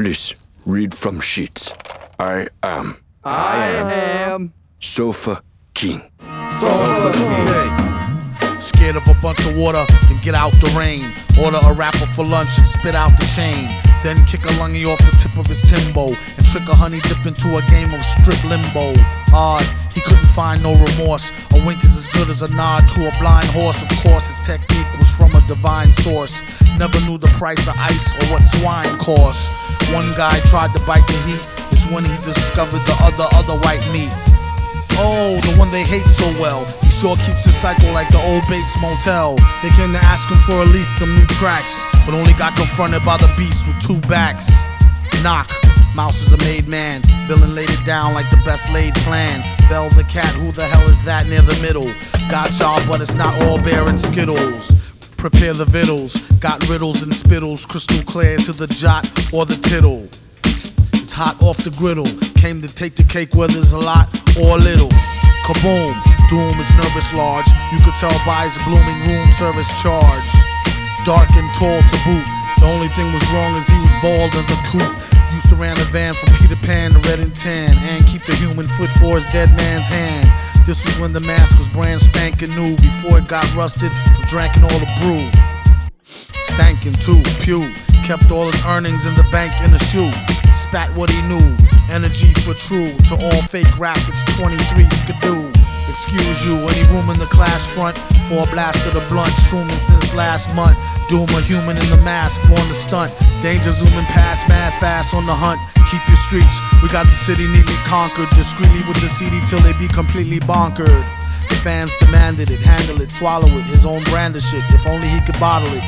Please read from sheets. I am I am Sofa King. Sofa King. Scared of a bunch of water, then get out the rain. Order a rapper for lunch and spit out the chain. Then kick a lungy off the tip of his Timbo and trick a honey dip into a game of strip limbo. Odd, he couldn't find no remorse. A wink is as good as a nod to a blind horse. Of course, his technique was from a divine source. Never knew the price of ice or what swine costs. One guy tried to bite the heat. It's when he discovered the other other white meat. Oh, the one they hate so well. He sure keeps his cycle like the old Bates Motel. They came to ask him for at least some new tracks, but only got confronted by the beast with two backs. Knock. Mouse is a made man. Villain laid it down like the best laid plan. Bell the cat, who the hell is that near the middle? Got y'all, but it's not all bear and skittles. Prepare the vittles. Got riddles and spittles, crystal clear to the jot or the tittle. It's hot off the griddle. Came to take the cake whether it's a lot or a little. Kaboom, doom is nervous large. You could tell by his blooming room service charge. Dark and tall to boot. The only thing was wrong is he was bald as a coot. Used to ran a van from Peter Pan to Red and Tan and keep the human foot for his dead man's hand. This was when the mask was brand spanking new before it got rusted from drinking all the brew. Stankin' too, pew. Kept all his earnings in the bank in a shoe. Spat what he knew. Energy for true. To all fake rap, it's 23 skidoo. Excuse you, any room in the class front for a blast of the blunt. Shrooming since last month. Doom a human in the mask, born to stunt. Danger zooming past, mad fast on the hunt. Keep your streets, we got the city neatly conquered. Discreetly with the CD till they be completely bonkered. The fans demanded it, handle it, swallow it. His own brand of shit, if only he could bottle it.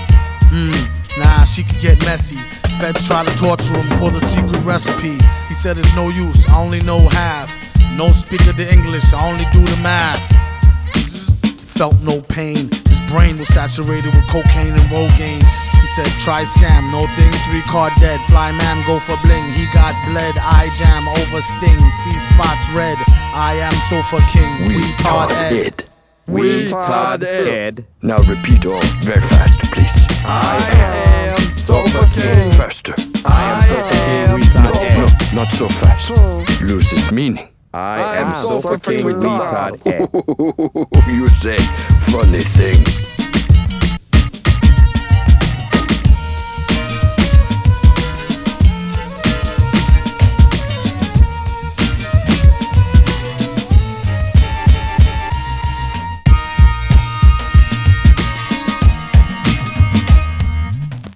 Hmm, nah, she could get messy. Feds try to torture him for the secret recipe. He said it's no use, I only know half. No speaker the English, I only do the math. Felt no pain. His brain was saturated with cocaine and Rogaine. He said, try scam, no thing, three card dead. Fly man, go for bling. He got bled, eye jam, over sting. See spots red. I am sofa king. We, Todd Ed. Ed. We Todd Ed. Ed. Now repeat all very fast, please. I am Sofa King. Faster. I am Sofa King. We Todd Sofa- Ed. No, not so fast. Loses meaning. I am am Sofa Sofa King King We with Todd Todd. Ed. you say funny thing.